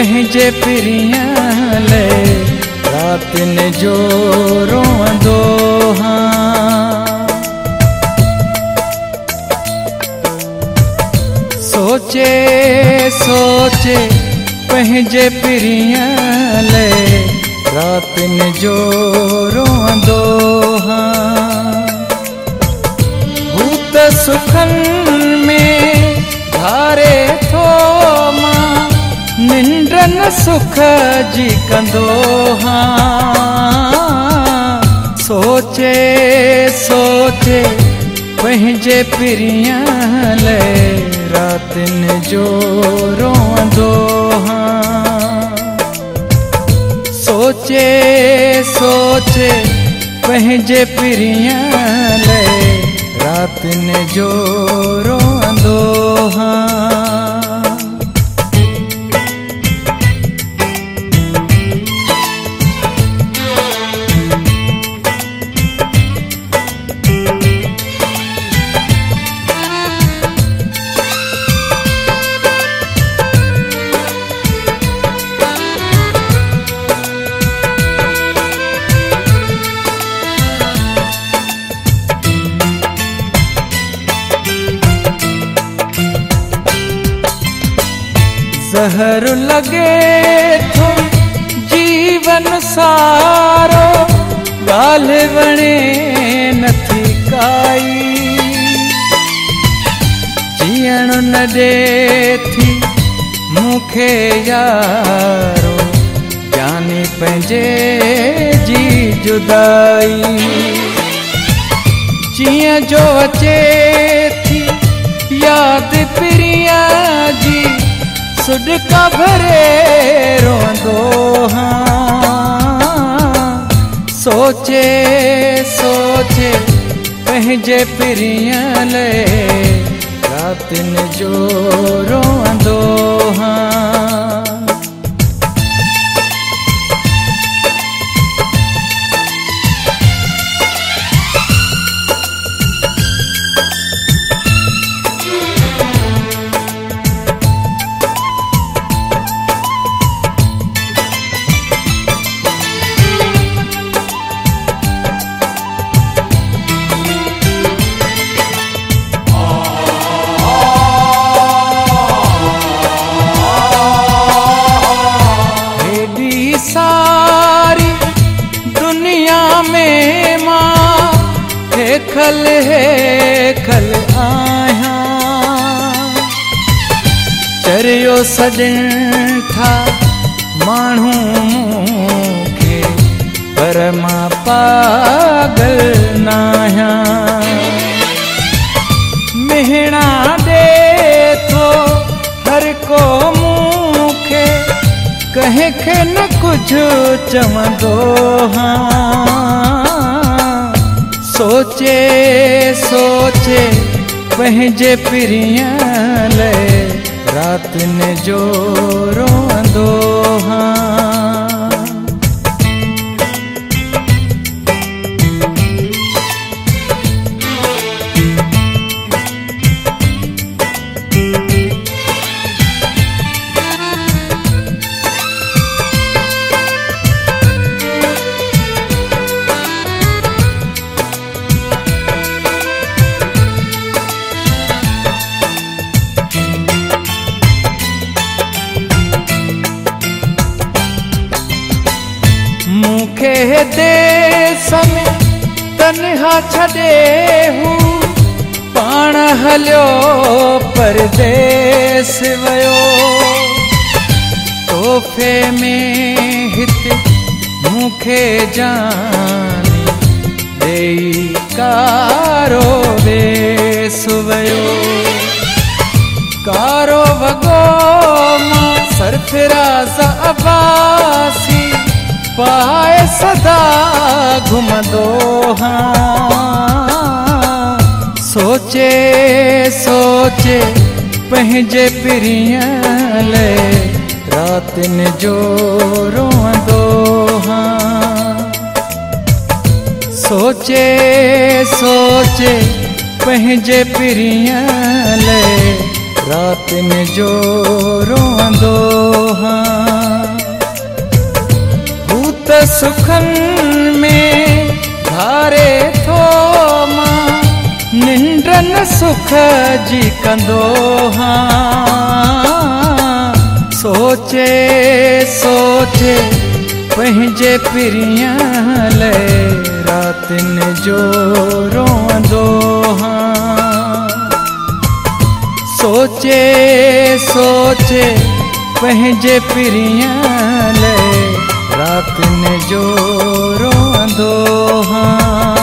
پنهنجي لاءِ راتن جو هان. سوچي سوچي پنهنجي پريان لاءِ راتن جو روئندو هان. ڀوت سکن سک جي ڪندو سوچي سوچي پنهنجي لاءِ راتن جو روئندو هان سوچي سوچي پنهنجي پريان لاءِ جو روئندو هان لڳي ٿو جيون سارو ڳالهه نٿي ڪائي. جيئڻ ٿي مون کي يارو جاني پنهنجي جي جدائي. جيئن جو اچي ٿي ياد سڏڪا ڀري روندو هان. سوچي سوچي پنهنجي پريان لاءِ راتن جو روندو هان هيکل هيکل آهيان چريو سڄڻ ٿا ماڻهو مون کي پر مان پاڳل نه آهيان مهڻا ڏي ٿو هر ڪو مون کي ڪنهن کي نه ڪجهه چوندو هان से पहजे प्रिया लाइ राति ने जो रोंदो तनहा छॾे हू। पाण हलियो, परदेस वियो। तोहफ़े में हिते मूंखे जानी ॾेई, कारो देस वियो। कारो वॻो माँ सरफिराज़ अब्बासी پائي سدا گهمندو هان. سوچي سوچي پنهنجي لاءِ راتن جو روئندو هان. سوچي سوچي پنهنجي پريان لاءِ راتن جو روئندو هان هو سکن ۾ ڌاري ٿو مان. ننڊن سک جي ڪندو هان. سوچي سوچي پنهنجي لاءِ راتن جو روئندو هان. سوچي سوچي پنهنجي پريا لاءِ रात ने जो रो दो हाँ